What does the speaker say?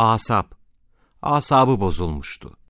Asap. Asabı bozulmuştu.